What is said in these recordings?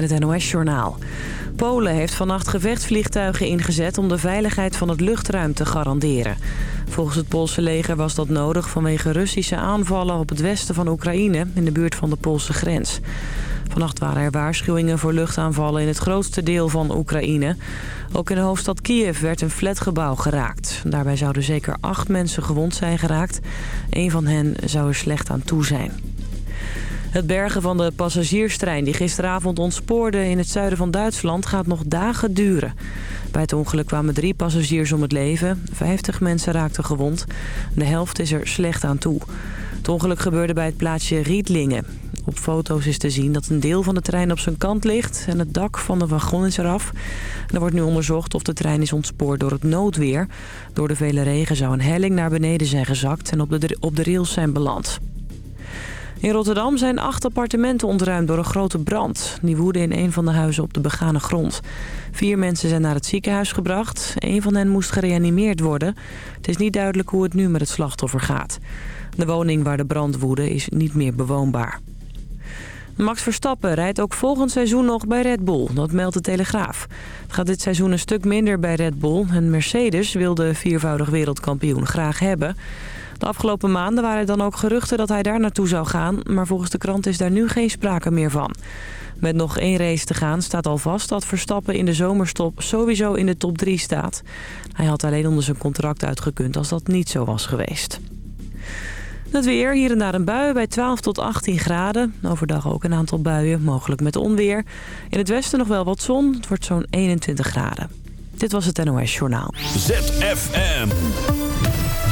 met het NOS-journaal. Polen heeft vannacht gevechtsvliegtuigen ingezet om de veiligheid van het luchtruim te garanderen. Volgens het Poolse leger was dat nodig vanwege Russische aanvallen op het westen van Oekraïne in de buurt van de Poolse grens. Vannacht waren er waarschuwingen voor luchtaanvallen in het grootste deel van Oekraïne. Ook in de hoofdstad Kiev werd een flatgebouw geraakt. Daarbij zouden zeker acht mensen gewond zijn geraakt. Een van hen zou er slecht aan toe zijn. Het bergen van de passagierstrein die gisteravond ontspoorde in het zuiden van Duitsland gaat nog dagen duren. Bij het ongeluk kwamen drie passagiers om het leven. Vijftig mensen raakten gewond. De helft is er slecht aan toe. Het ongeluk gebeurde bij het plaatsje Riedlingen. Op foto's is te zien dat een deel van de trein op zijn kant ligt en het dak van de wagon is eraf. Er wordt nu onderzocht of de trein is ontspoord door het noodweer. Door de vele regen zou een helling naar beneden zijn gezakt en op de, op de rails zijn beland. In Rotterdam zijn acht appartementen ontruimd door een grote brand. Die woedde in een van de huizen op de begane grond. Vier mensen zijn naar het ziekenhuis gebracht. Een van hen moest gereanimeerd worden. Het is niet duidelijk hoe het nu met het slachtoffer gaat. De woning waar de brand woedde is niet meer bewoonbaar. Max Verstappen rijdt ook volgend seizoen nog bij Red Bull, dat meldt de Telegraaf. Het gaat dit seizoen een stuk minder bij Red Bull en Mercedes wil de viervoudig wereldkampioen graag hebben. De afgelopen maanden waren er dan ook geruchten dat hij daar naartoe zou gaan... maar volgens de krant is daar nu geen sprake meer van. Met nog één race te gaan staat al vast dat Verstappen in de zomerstop sowieso in de top 3 staat. Hij had alleen onder zijn contract uitgekund als dat niet zo was geweest. Het weer, hier en daar een bui bij 12 tot 18 graden. Overdag ook een aantal buien, mogelijk met onweer. In het westen nog wel wat zon, het wordt zo'n 21 graden. Dit was het NOS Journaal. ZFM.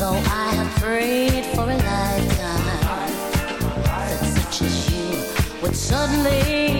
Though I have prayed for a lifetime that such as you would suddenly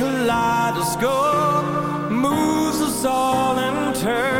kaleidoscope moves us all in turn.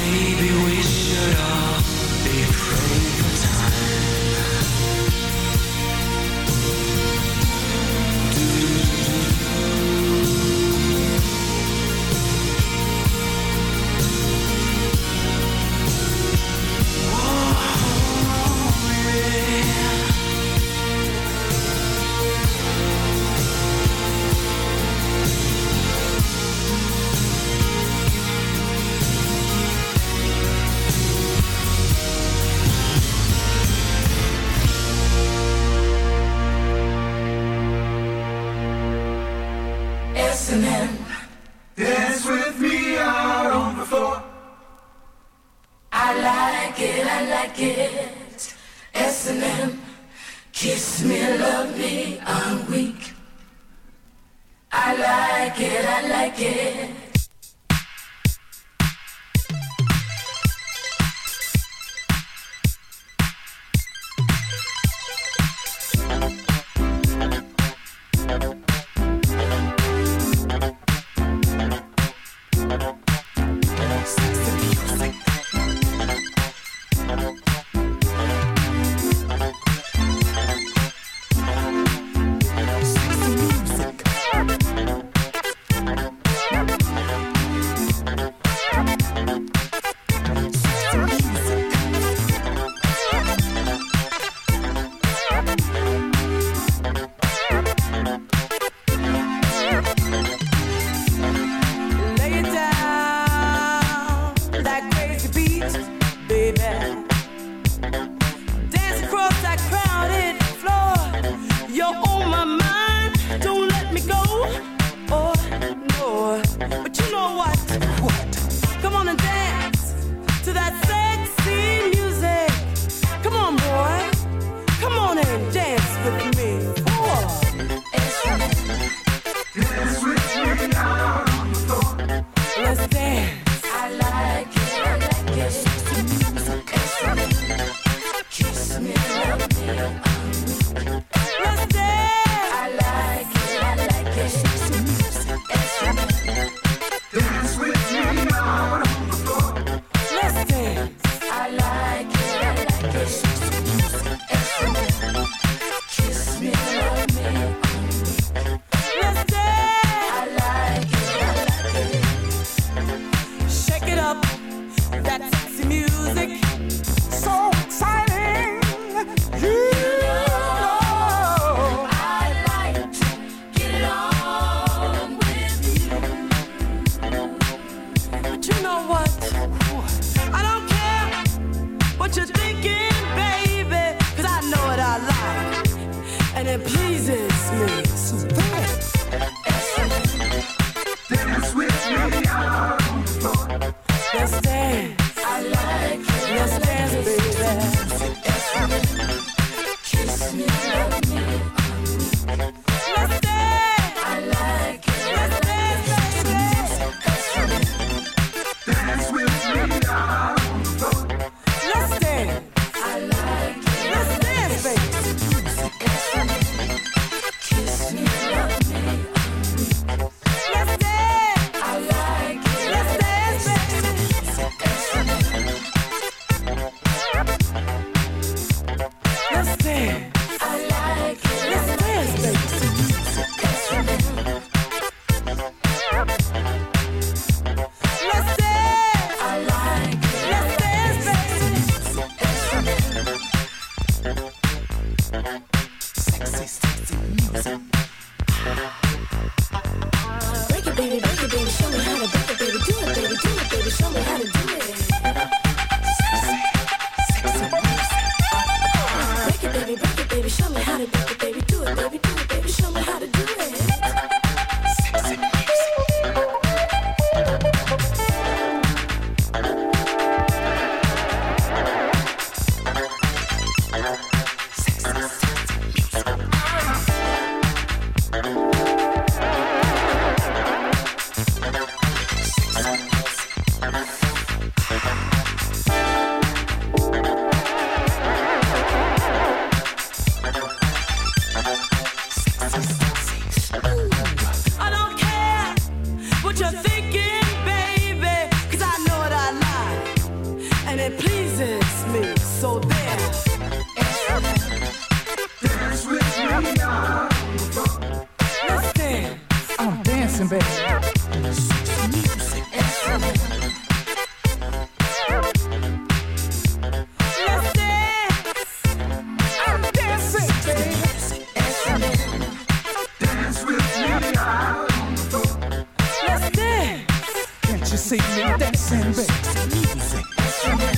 Maybe we should all See me dancing, baby?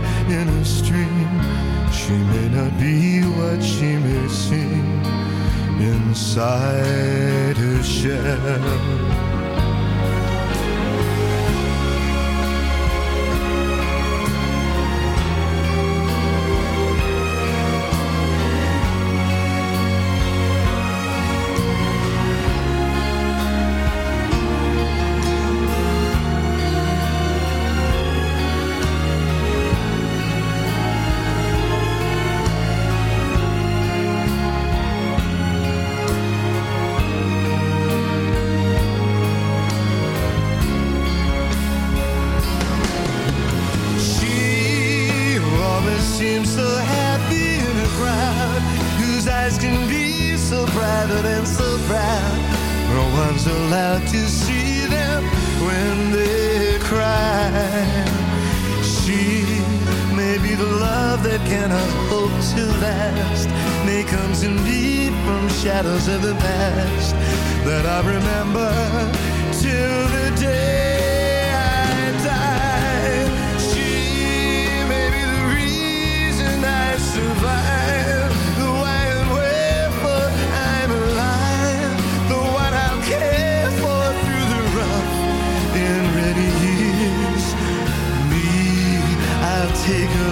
not be what she may seem inside her shell. That cannot hope to last, may comes to me from shadows of the past that I remember till the day I die. She may be the reason I survive, the why and wherefore I'm alive, the one I'll care for through the rough and ready years. Me, I'll take and her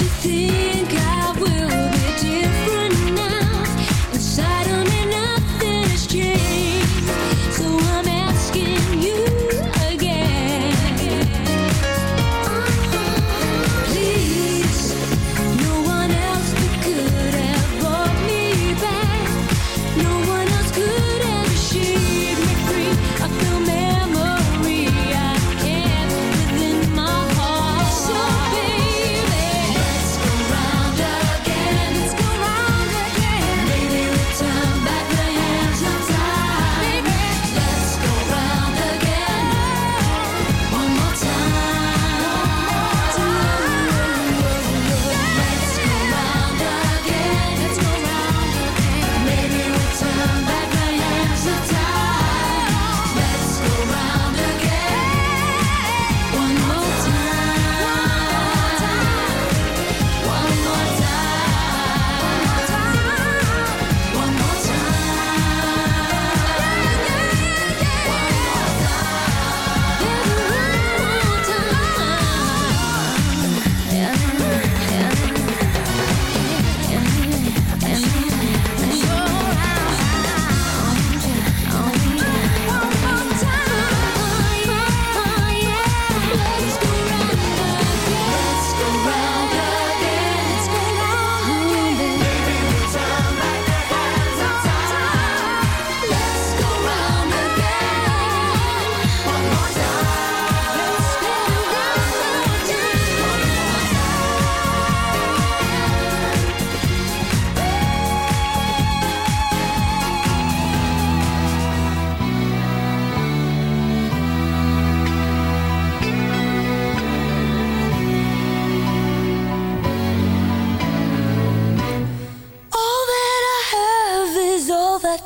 You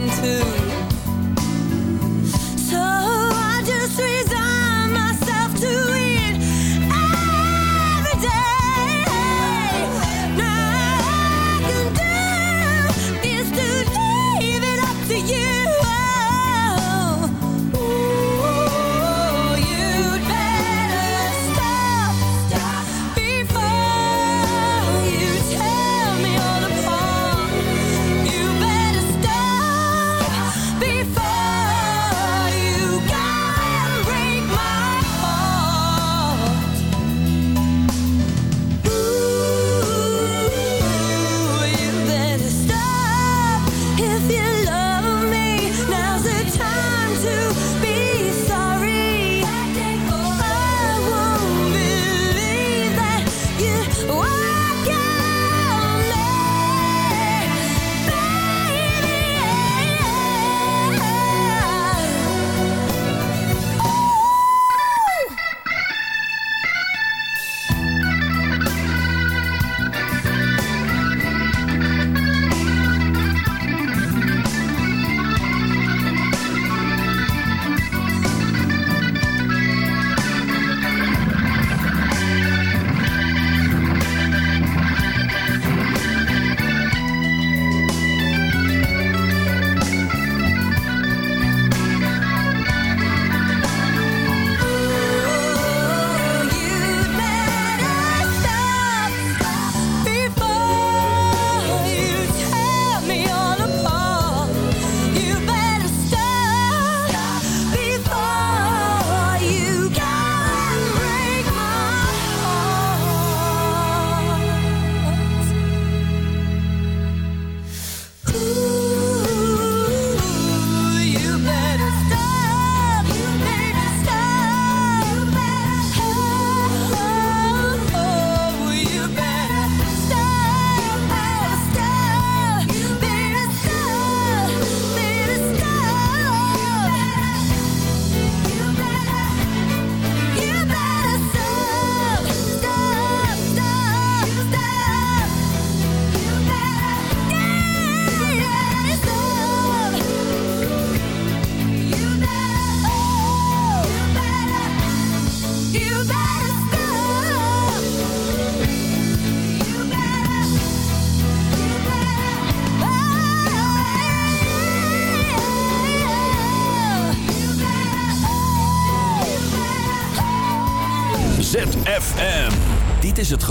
into